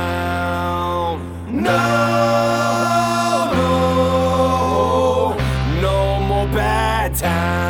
down. No, no, no more bad times.